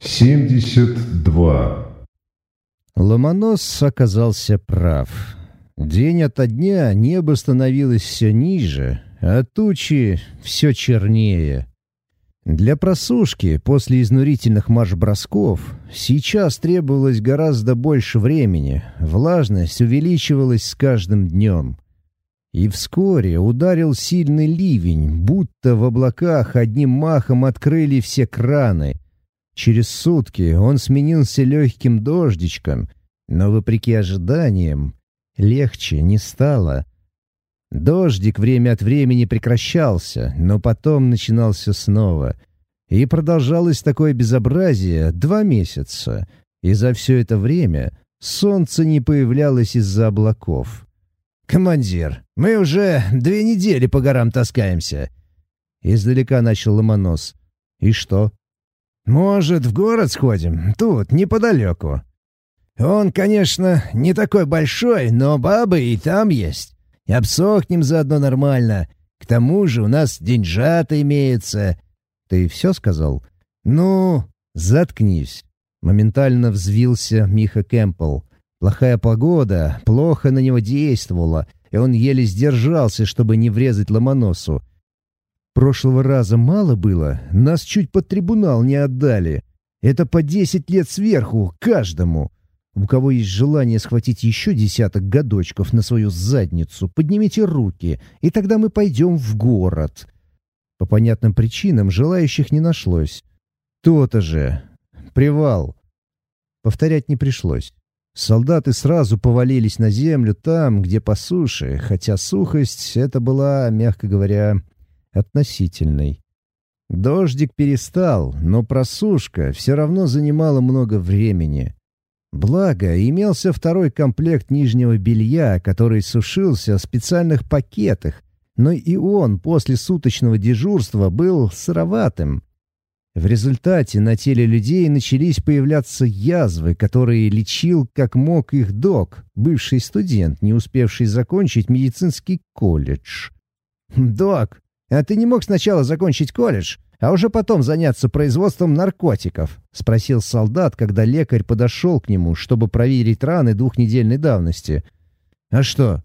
72. Ломонос оказался прав. День ото дня небо становилось все ниже, а тучи все чернее. Для просушки после изнурительных марш-бросков сейчас требовалось гораздо больше времени, влажность увеличивалась с каждым днем. И вскоре ударил сильный ливень, будто в облаках одним махом открыли все краны. Через сутки он сменился легким дождичком, но, вопреки ожиданиям, легче не стало. Дождик время от времени прекращался, но потом начинался снова. И продолжалось такое безобразие два месяца, и за все это время солнце не появлялось из-за облаков. «Командир, мы уже две недели по горам таскаемся!» Издалека начал Ломонос. «И что?» «Может, в город сходим? Тут, неподалеку. Он, конечно, не такой большой, но бабы и там есть. Обсохнем заодно нормально. К тому же у нас деньжата имеется». «Ты все сказал?» «Ну, заткнись». Моментально взвился Миха Кэмпл. Плохая погода плохо на него действовала, и он еле сдержался, чтобы не врезать Ломоносу. Прошлого раза мало было, нас чуть под трибунал не отдали. Это по десять лет сверху, каждому. У кого есть желание схватить еще десяток годочков на свою задницу, поднимите руки, и тогда мы пойдем в город. По понятным причинам желающих не нашлось. То-то же. Привал. Повторять не пришлось. Солдаты сразу повалились на землю там, где по суше, хотя сухость это была, мягко говоря, относительной. Дождик перестал, но просушка все равно занимала много времени. Благо, имелся второй комплект нижнего белья, который сушился в специальных пакетах, но и он после суточного дежурства был сыроватым. В результате на теле людей начались появляться язвы, которые лечил как мог их док, бывший студент, не успевший закончить медицинский колледж. «Док, а ты не мог сначала закончить колледж, а уже потом заняться производством наркотиков?» — спросил солдат, когда лекарь подошел к нему, чтобы проверить раны двухнедельной давности. «А что?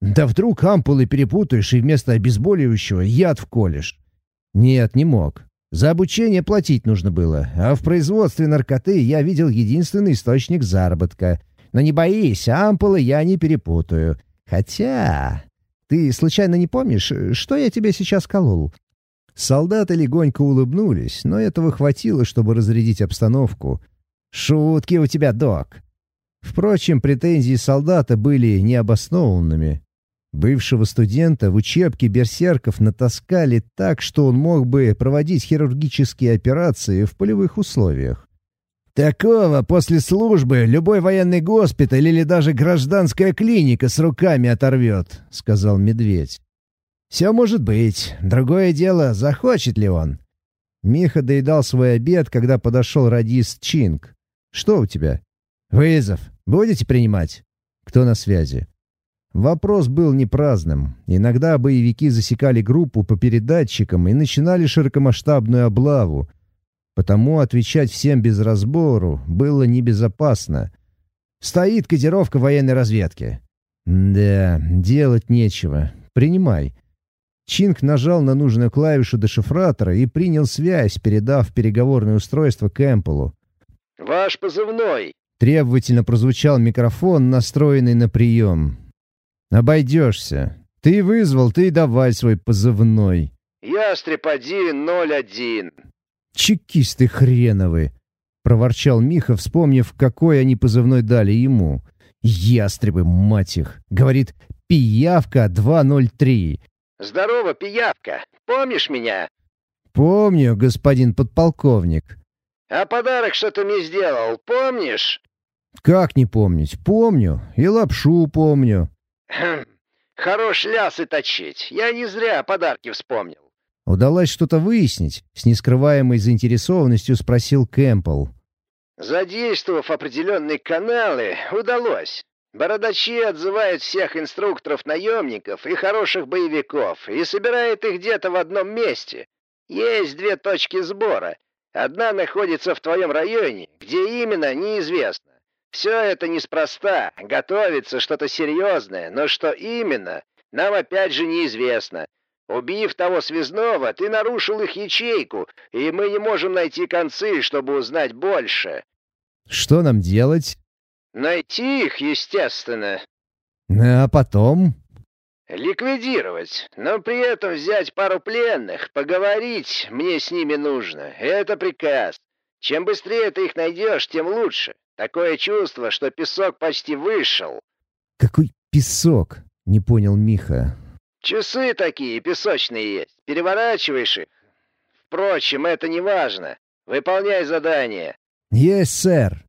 Да вдруг ампулы перепутаешь и вместо обезболивающего яд в колледж?» «Нет, не мог. За обучение платить нужно было, а в производстве наркоты я видел единственный источник заработка. Но не боись, ампулы я не перепутаю. Хотя... Ты случайно не помнишь, что я тебе сейчас колол?» Солдаты легонько улыбнулись, но этого хватило, чтобы разрядить обстановку. «Шутки у тебя, док!» Впрочем, претензии солдата были необоснованными. Бывшего студента в учебке берсерков натаскали так, что он мог бы проводить хирургические операции в полевых условиях. «Такого после службы любой военный госпиталь или даже гражданская клиника с руками оторвет», — сказал медведь. «Все может быть. Другое дело, захочет ли он». Миха доедал свой обед, когда подошел радист Чинг. «Что у тебя?» «Вызов. Будете принимать?» «Кто на связи?» Вопрос был не праздным. Иногда боевики засекали группу по передатчикам и начинали широкомасштабную облаву. Потому отвечать всем без разбору было небезопасно. «Стоит кодировка военной разведки». «Да, делать нечего. Принимай». Чинг нажал на нужную клавишу дешифратора и принял связь, передав переговорное устройство Кэмпелу. «Ваш позывной!» Требовательно прозвучал микрофон, настроенный на прием. «Обойдешься. Ты вызвал, ты и давай свой позывной». «Ястреб-1-0-1». «Чекисты хреновы!» — проворчал Миха, вспомнив, какой они позывной дали ему. «Ястребы, мать их!» — говорит «Пиявка 203». «Здорово, пиявка! Помнишь меня?» «Помню, господин подполковник». «А подарок что ты мне сделал, помнишь?» «Как не помнить? Помню. И лапшу помню». Хм, хорош лясы точить. Я не зря подарки вспомнил. Удалось что-то выяснить? С нескрываемой заинтересованностью спросил Кэмпл. Задействовав определенные каналы, удалось. Бородачи отзывают всех инструкторов-наемников и хороших боевиков и собирают их где-то в одном месте. Есть две точки сбора. Одна находится в твоем районе, где именно, неизвестно. Все это неспроста, готовится что-то серьезное, но что именно, нам опять же неизвестно. Убив того связного, ты нарушил их ячейку, и мы не можем найти концы, чтобы узнать больше. Что нам делать? Найти их, естественно. А потом? Ликвидировать, но при этом взять пару пленных, поговорить мне с ними нужно. Это приказ. Чем быстрее ты их найдешь, тем лучше. Такое чувство, что песок почти вышел. Какой песок? Не понял Миха. Часы такие песочные есть. Переворачиваешь их. Впрочем, это не важно. Выполняй задание. Есть, сэр.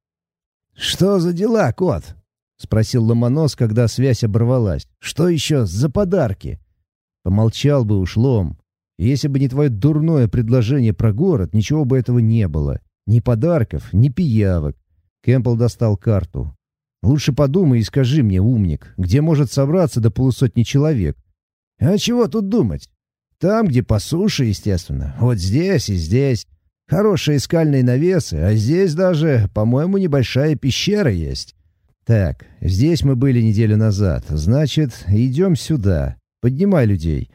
Что за дела, кот? — спросил Ломонос, когда связь оборвалась. «Что еще за подарки?» Помолчал бы уж Лом. Если бы не твое дурное предложение про город, ничего бы этого не было. Ни подарков, ни пиявок. Кэмпбелл достал карту. «Лучше подумай и скажи мне, умник, где может собраться до полусотни человек?» «А чего тут думать? Там, где по суше, естественно. Вот здесь и здесь. Хорошие скальные навесы, а здесь даже, по-моему, небольшая пещера есть. «Так, здесь мы были неделю назад. Значит, идем сюда. Поднимай людей».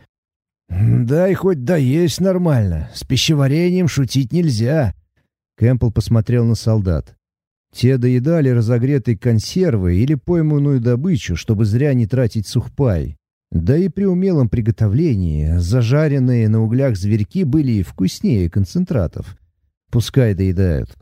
«Дай хоть доесть нормально. С пищеварением шутить нельзя». Кэмпбелл посмотрел на солдат. Те доедали разогретые консервы или пойманную добычу, чтобы зря не тратить сухпай. Да и при умелом приготовлении зажаренные на углях зверьки были вкуснее концентратов. Пускай доедают.